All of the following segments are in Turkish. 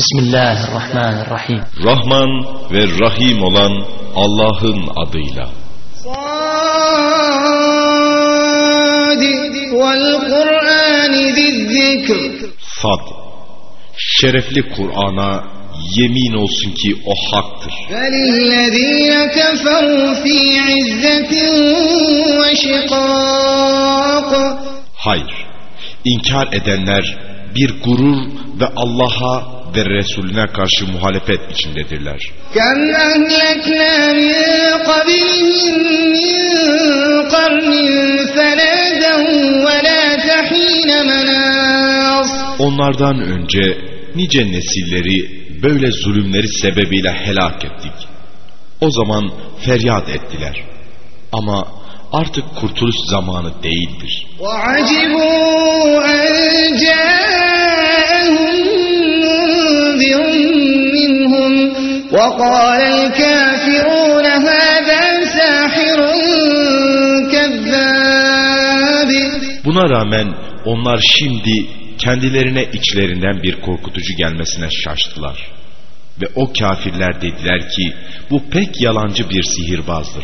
Bismillahirrahmanirrahim. Rahman ve Rahim olan Allah'ın adıyla. Sad. Şerefli Kur'an'a yemin olsun ki o haktır. Hayır. İnkar edenler bir gurur ve Allah'a ve Resulüne karşı muhalefet içindedirler. Onlardan önce nice nesilleri böyle zulümleri sebebiyle helak ettik. O zaman feryat ettiler. Ama artık kurtuluş zamanı değildir. وَعَجِبُوا وقال الكافرون هذا ساحر كذاب Buna rağmen onlar şimdi kendilerine içlerinden bir korkutucu gelmesine şaştılar. Ve o kafirler dediler ki bu pek yalancı bir sihirbazdır.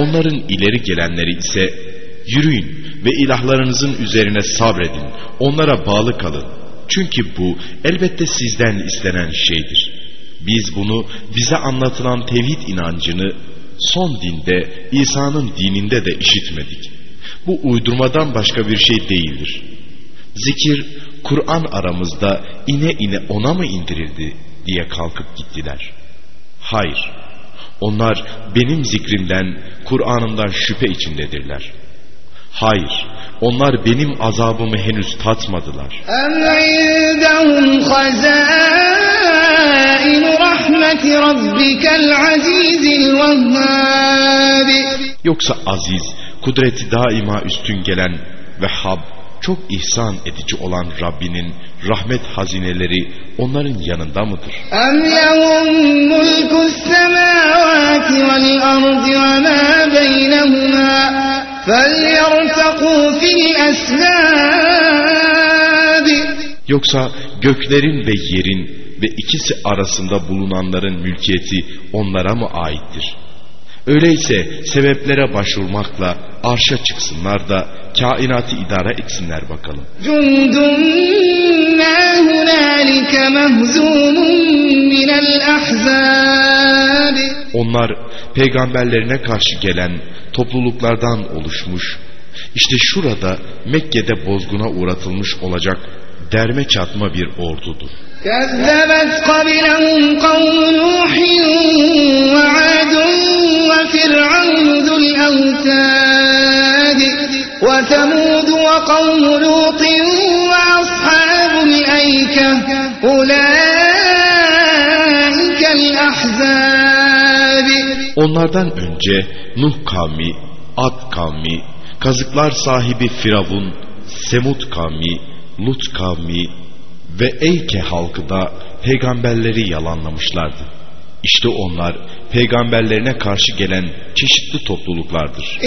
Onların ileri gelenleri ise yürüyün ve ilahlarınızın üzerine sabredin. Onlara bağlı kalın. Çünkü bu elbette sizden istenen şeydir. Biz bunu bize anlatılan tevhid inancını son dinde İsa'nın dininde de işitmedik. Bu uydurmadan başka bir şey değildir. Zikir Kur'an aramızda ine ine ona mı indirildi diye kalkıp gittiler. Hayır. Onlar benim zikrimden, Kur'an'ımdan şüphe içindedirler. Hayır, onlar benim azabımı henüz tatmadılar. Yoksa aziz, kudreti daima üstün gelen Vehhab, çok ihsan edici olan Rabbinin rahmet hazineleri onların yanında mıdır? Em lehum mulkus semavati vel ardi ve ma beynehuma Yoksa göklerin ve yerin ve ikisi arasında bulunanların mülkiyeti onlara mı aittir? Öyleyse sebeplere başvurmakla arşa çıksınlar da kainatı idare etsinler bakalım. Cundun ma hunalike mehzumun minel ahzab Onlar peygamberlerine karşı gelen topluluklardan oluşmuş, işte şurada Mekke'de bozguna uğratılmış olacak derme çatma bir ordudur. كذبت قبلهم قوم نوح وعاد وفرعون ذو الأوتاد وثمود وقوم لوط وأصحاب الأيكة أولئك الأحزاب Onlardan önce Nuh kavmi, Ad kavmi, kazıklar sahibi Firavun, Semud kavmi, Lut kavmi ve Eyke halkı da peygamberleri yalanlamışlardı. İşte onlar peygamberlerine karşı gelen çeşitli topluluklardır.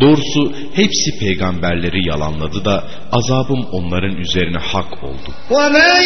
Doğrusu hepsi peygamberleri yalanladı da azabım onların üzerine hak oldu. Onlar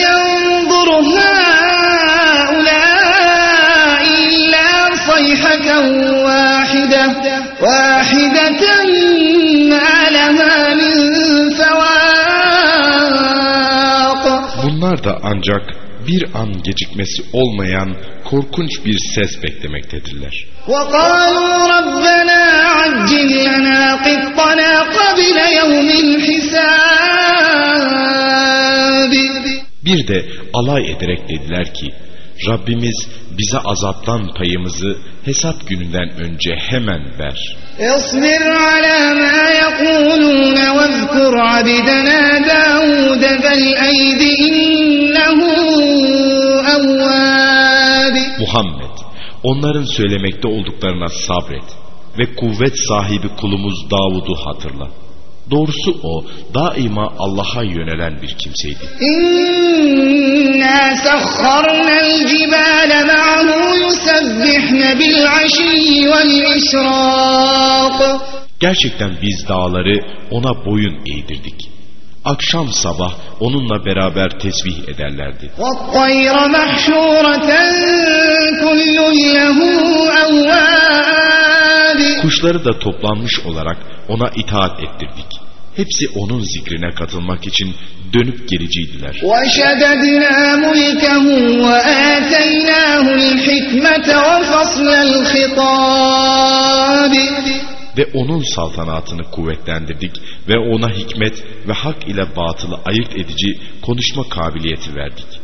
ancak bir an gecikmesi olmayan korkunç bir ses beklemektedirler. وقالوا ربنا عجل لنا قطنا قبل يوم الحساب Bir de alay ederek dediler ki Rabbimiz bize azaptan payımızı hesap gününden önce hemen ver. اصبر على ما يقولون واذكر عبدنا داود ذا الأيد Muhammed onların söylemekte olduklarına sabret ve kuvvet sahibi kulumuz Davud'u hatırla. Doğrusu o daima Allah'a yönelen bir kimseydi. إنا سخرنا الجبال معه يسبحن بالعشي والإشراق Gerçekten biz dağları ona boyun eğdirdik. Akşam sabah onunla beraber tesbih ederlerdi. والطير محشورة كل له أواب Kuşları da toplanmış olarak ona itaat ettirdik. Hepsi onun zikrine katılmak için dönüp geleceğiydiler. Ve onun saltanatını kuvvetlendirdik ve ona hikmet ve hak ile batılı ayırt edici konuşma kabiliyeti verdik.